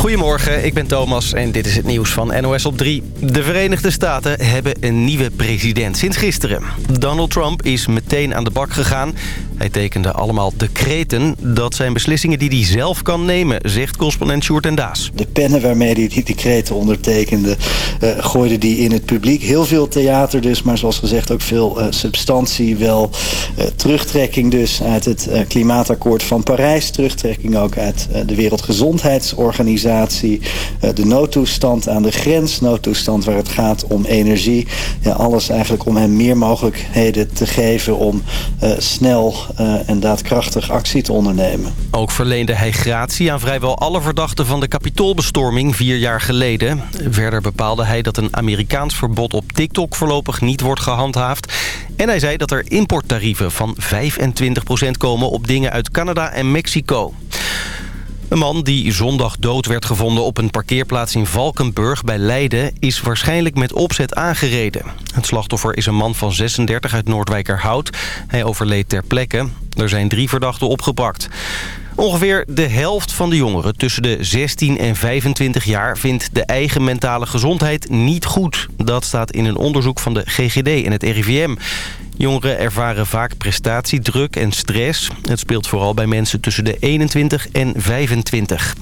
Goedemorgen, ik ben Thomas en dit is het nieuws van NOS op 3. De Verenigde Staten hebben een nieuwe president sinds gisteren. Donald Trump is meteen aan de bak gegaan. Hij tekende allemaal decreten. Dat zijn beslissingen die hij zelf kan nemen, zegt correspondent Sjoerd en Daas. De pennen waarmee hij die decreten ondertekende, uh, gooide die in het publiek. Heel veel theater dus, maar zoals gezegd ook veel uh, substantie. Wel uh, terugtrekking dus uit het klimaatakkoord van Parijs. Terugtrekking ook uit de Wereldgezondheidsorganisatie eh, de noodtoestand aan de grens, noodtoestand waar het gaat om energie. Ja, alles eigenlijk om hem meer mogelijkheden te geven om snel en daadkrachtig actie te ondernemen. Ook verleende hij gratie aan vrijwel alle verdachten van de kapitoolbestorming vier jaar geleden. Verder bepaalde hij dat een Amerikaans verbod op TikTok voorlopig niet wordt gehandhaafd. En hij zei dat er importtarieven van 25% komen op dingen uit Canada en Mexico. Een man die zondag dood werd gevonden op een parkeerplaats in Valkenburg bij Leiden... is waarschijnlijk met opzet aangereden. Het slachtoffer is een man van 36 uit Noordwijkerhout. Hij overleed ter plekke. Er zijn drie verdachten opgepakt. Ongeveer de helft van de jongeren tussen de 16 en 25 jaar... vindt de eigen mentale gezondheid niet goed. Dat staat in een onderzoek van de GGD en het RIVM. Jongeren ervaren vaak prestatiedruk en stress. Het speelt vooral bij mensen tussen de 21 en 25.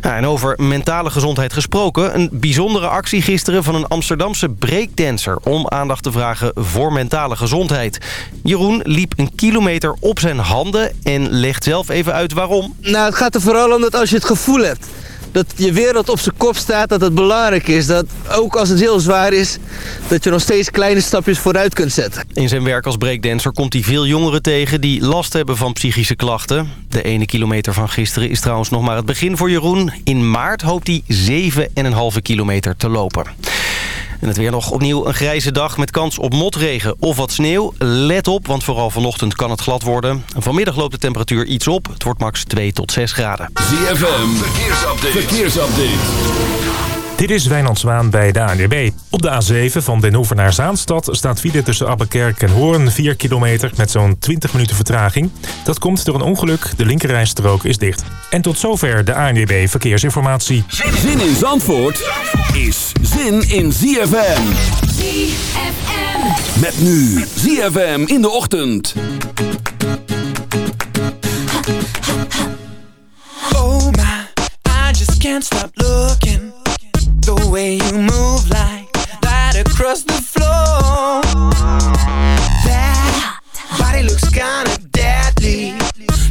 Nou, en over mentale gezondheid gesproken. Een bijzondere actie gisteren van een Amsterdamse breakdancer... om aandacht te vragen voor mentale gezondheid. Jeroen liep een kilometer op zijn handen en legt zelf even uit waarom. Nou, het gaat er vooral om dat als je het gevoel hebt dat je wereld op zijn kop staat, dat het belangrijk is. Dat ook als het heel zwaar is, dat je nog steeds kleine stapjes vooruit kunt zetten. In zijn werk als breakdancer komt hij veel jongeren tegen die last hebben van psychische klachten. De ene kilometer van gisteren is trouwens nog maar het begin voor Jeroen. In maart hoopt hij 7,5 kilometer te lopen. En het weer nog opnieuw een grijze dag met kans op motregen of wat sneeuw. Let op, want vooral vanochtend kan het glad worden. Vanmiddag loopt de temperatuur iets op. Het wordt max 2 tot 6 graden. ZFM, verkeersupdate. verkeersupdate. Dit is Wijnand Zwaan bij de ANWB. Op de A7 van Den Hoever naar Zaanstad staat file tussen Abbekerk en Hoorn 4 kilometer met zo'n 20 minuten vertraging. Dat komt door een ongeluk, de linkerrijstrook is dicht. En tot zover de ANWB Verkeersinformatie. Zin in Zandvoort is zin in ZFM. ZFM. Met nu ZFM in de ochtend. Oh my, I just can't stop looking. The way you move like that across the floor. That body looks kinda deadly.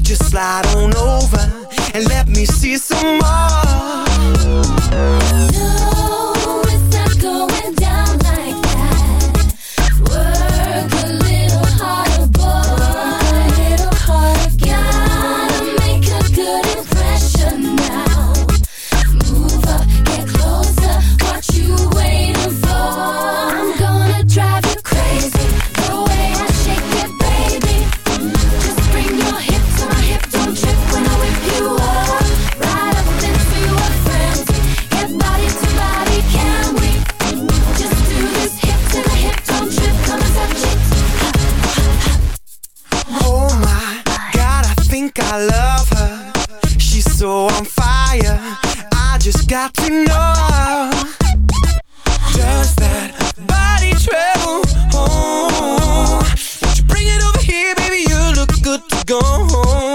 Just slide on over and let me see some more on fire I just got to know Does that body tremble? Oh, won't you bring it over here, baby? You look good to go No,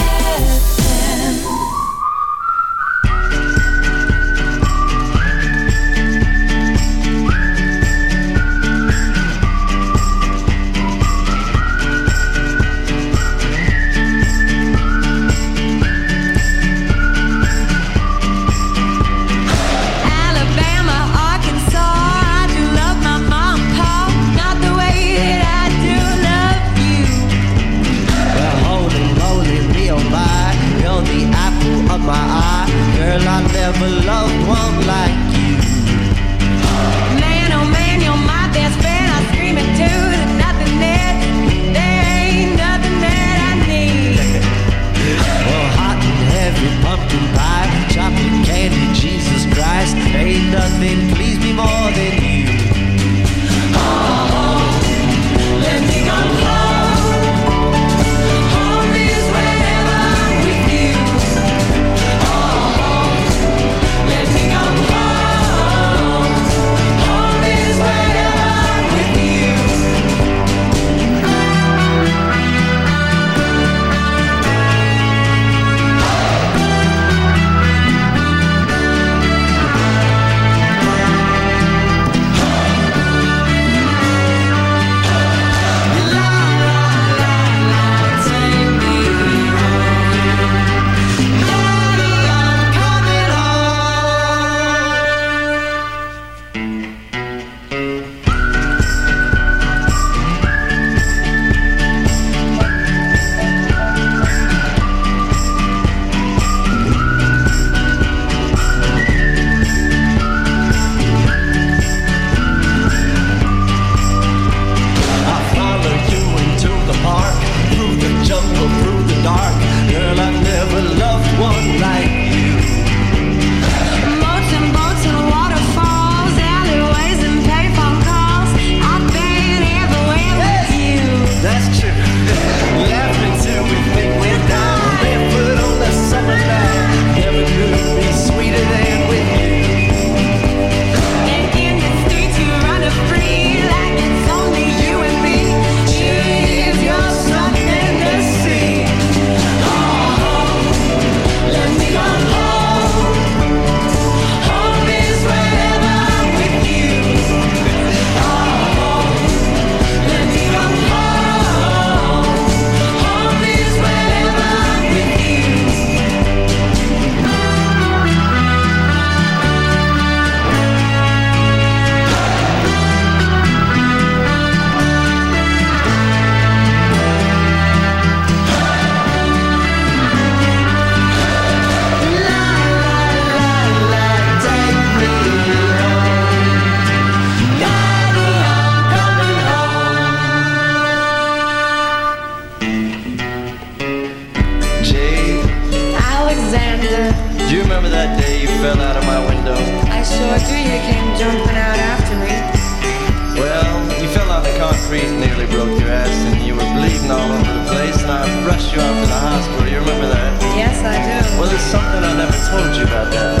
Well, there's something I never told you about that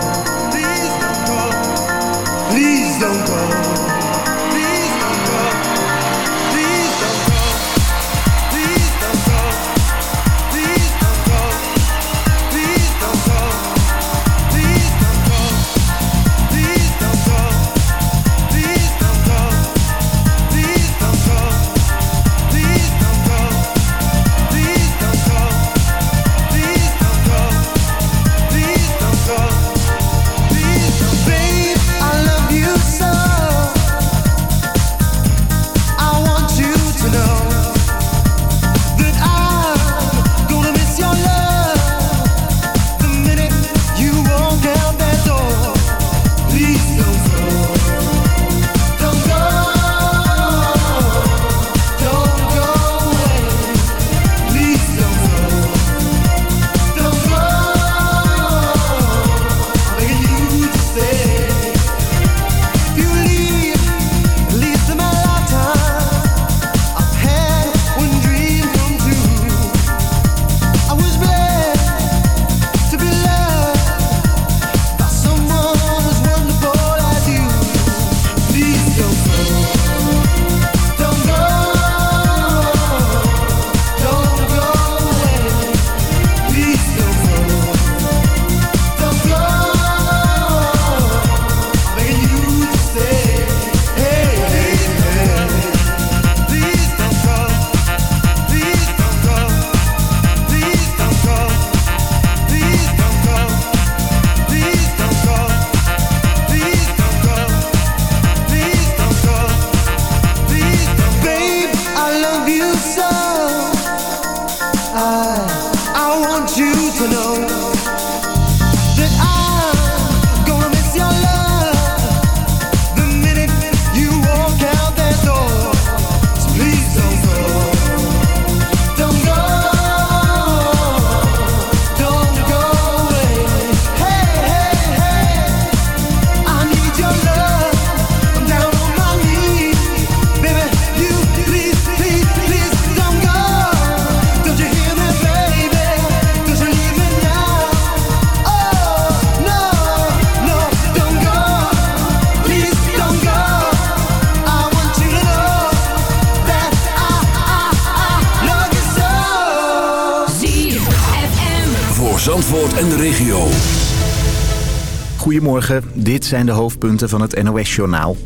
Dit zijn de hoofdpunten van het NOS-journaal.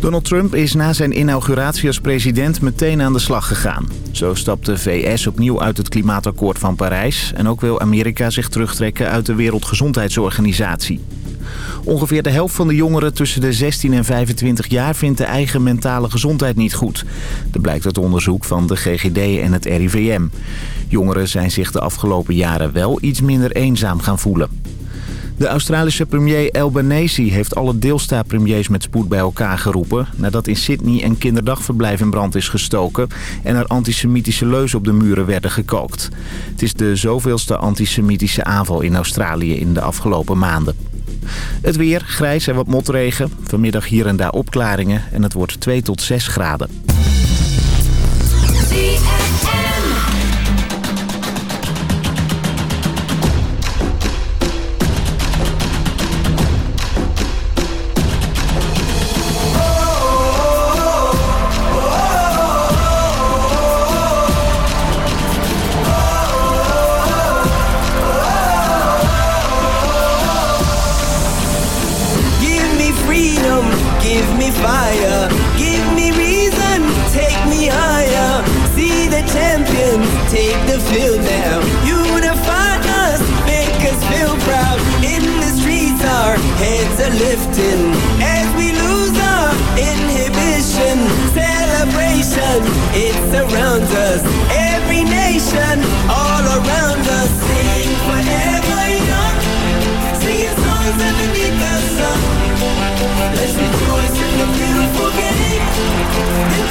Donald Trump is na zijn inauguratie als president meteen aan de slag gegaan. Zo stapt de VS opnieuw uit het klimaatakkoord van Parijs... en ook wil Amerika zich terugtrekken uit de Wereldgezondheidsorganisatie. Ongeveer de helft van de jongeren tussen de 16 en 25 jaar vindt de eigen mentale gezondheid niet goed. Dat blijkt uit onderzoek van de GGD en het RIVM. Jongeren zijn zich de afgelopen jaren wel iets minder eenzaam gaan voelen. De Australische premier Albanese heeft alle deelstaatpremiers met spoed bij elkaar geroepen... nadat in Sydney een kinderdagverblijf in brand is gestoken... en er antisemitische leuzen op de muren werden gekookt. Het is de zoveelste antisemitische aanval in Australië in de afgelopen maanden. Het weer, grijs en wat motregen. Vanmiddag hier en daar opklaringen en het wordt 2 tot 6 graden.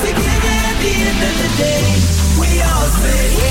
Together at the end of the day, we all say,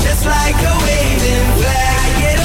just like a waving flag.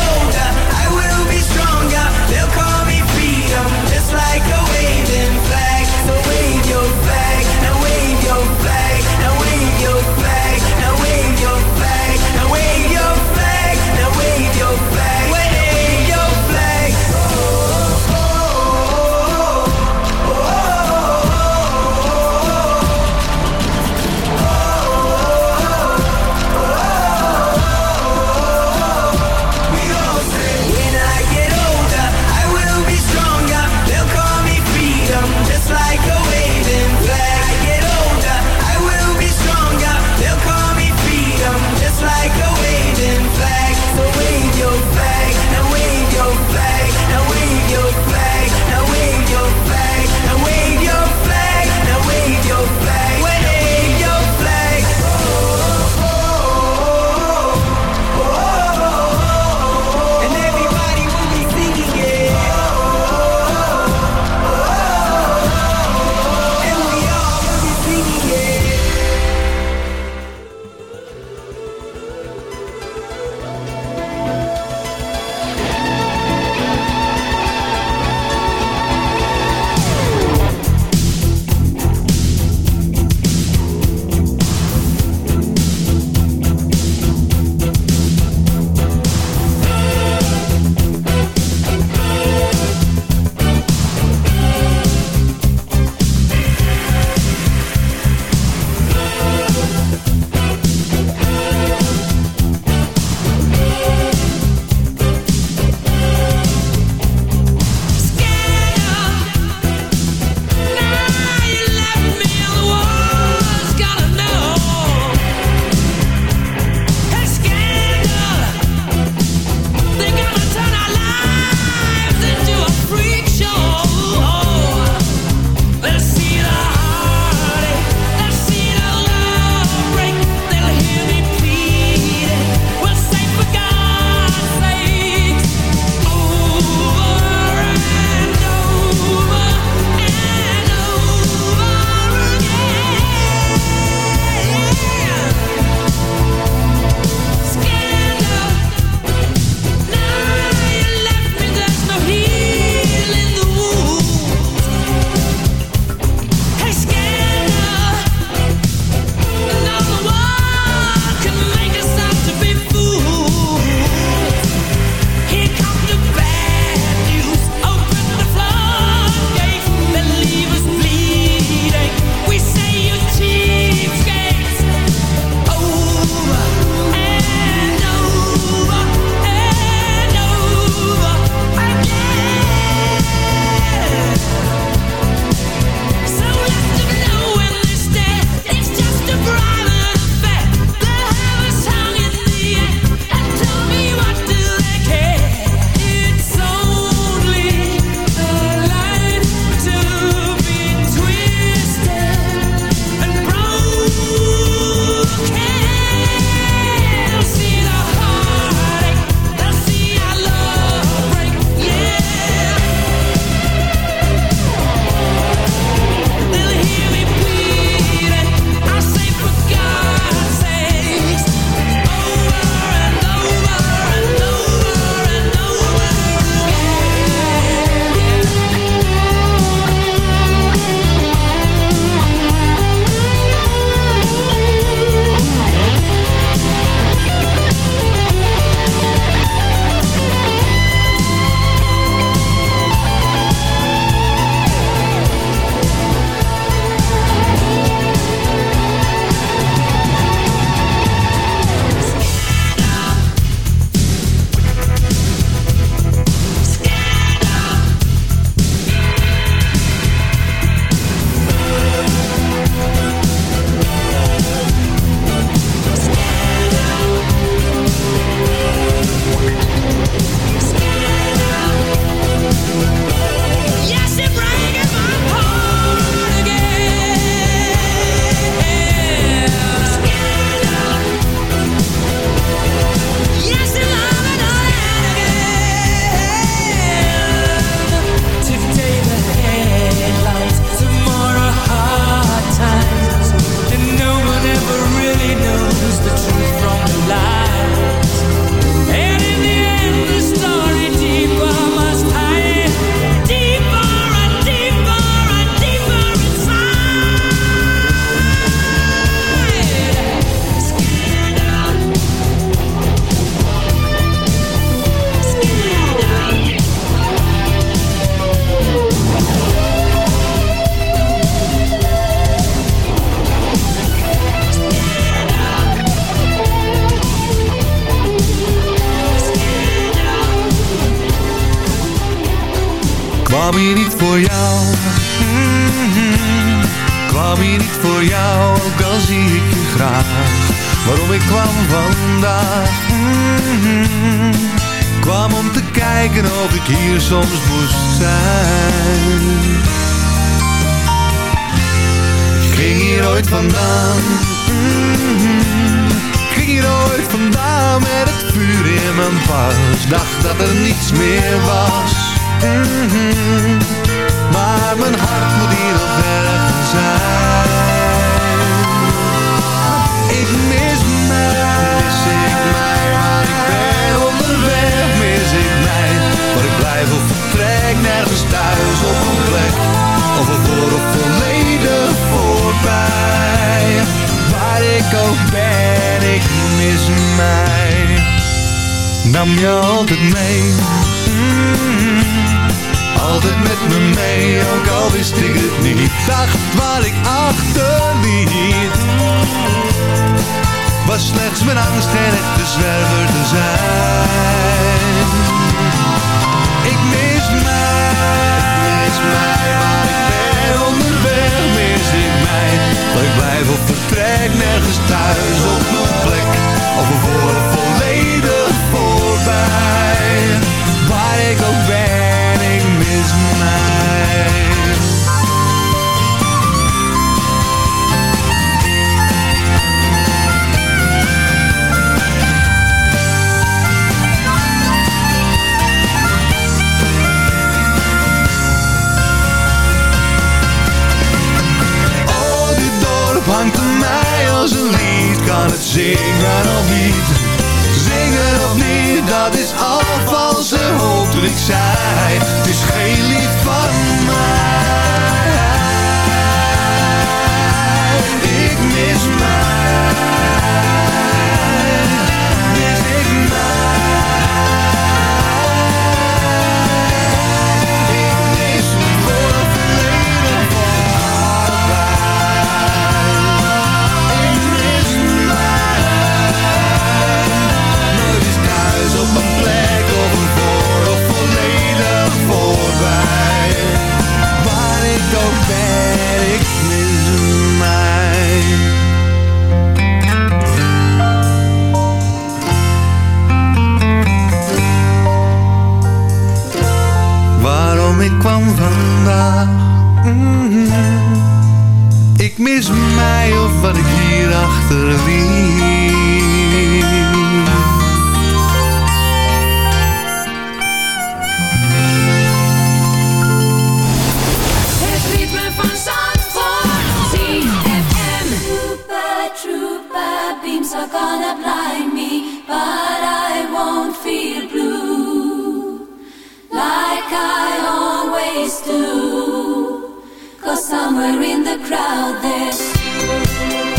Cause somewhere in the crowd there's